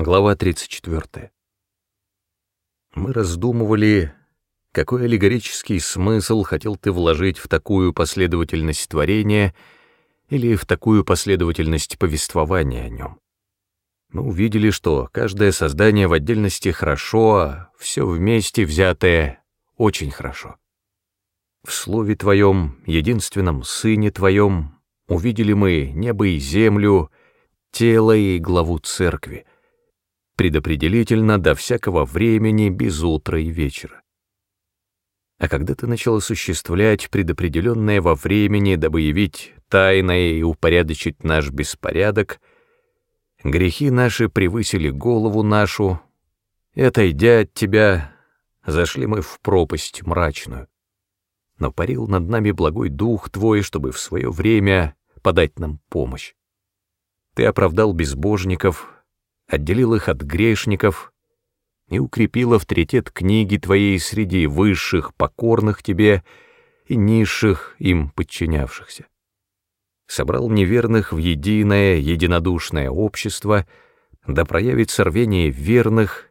Глава 34. Мы раздумывали, какой аллегорический смысл хотел ты вложить в такую последовательность творения или в такую последовательность повествования о нем. Мы увидели, что каждое создание в отдельности хорошо, а все вместе взятое очень хорошо. В слове Твоем, единственном Сыне Твоем, увидели мы небо и землю, тело и главу Церкви — предопределительно до всякого времени без утра и вечера. А когда ты начал осуществлять предопределенное во времени, дабы явить тайное и упорядочить наш беспорядок, грехи наши превысили голову нашу, и, отойдя от тебя, зашли мы в пропасть мрачную. Но парил над нами благой дух твой, чтобы в свое время подать нам помощь. Ты оправдал безбожников, отделил их от грешников и укрепил авторитет книги твоей среди высших, покорных тебе и низших, им подчинявшихся. Собрал неверных в единое, единодушное общество, да проявит сорвение верных,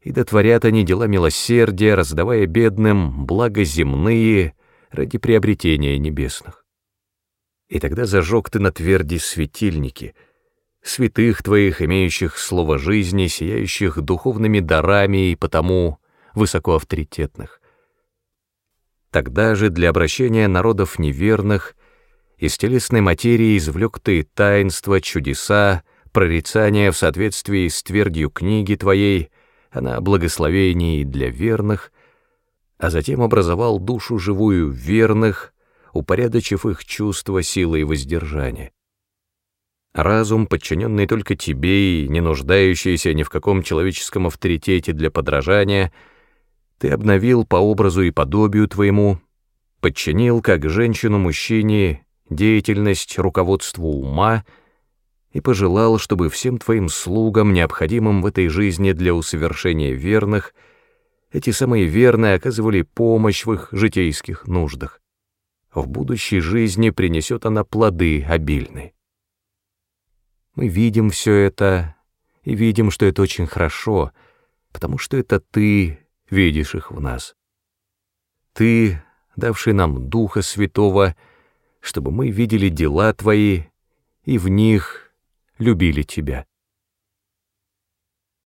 и дотворят они дела милосердия, раздавая бедным благо земные ради приобретения небесных. И тогда зажег ты на тверди светильники — святых твоих, имеющих слово жизни, сияющих духовными дарами и потому высокоавторитетных. Тогда же для обращения народов неверных из телесной материи извлек ты таинства, чудеса, прорицания в соответствии с твердью книги твоей, она благословений для верных, а затем образовал душу живую верных, упорядочив их чувства, силы и воздержания. Разум, подчиненный только тебе и не нуждающийся ни в каком человеческом авторитете для подражания, ты обновил по образу и подобию твоему, подчинил, как женщину мужчине, деятельность руководству ума и пожелал, чтобы всем твоим слугам, необходимым в этой жизни для усовершения верных, эти самые верные оказывали помощь в их житейских нуждах. В будущей жизни принесет она плоды обильные. Мы видим все это и видим, что это очень хорошо, потому что это ты видишь их в нас. Ты, давший нам Духа Святого, чтобы мы видели дела Твои и в них любили Тебя.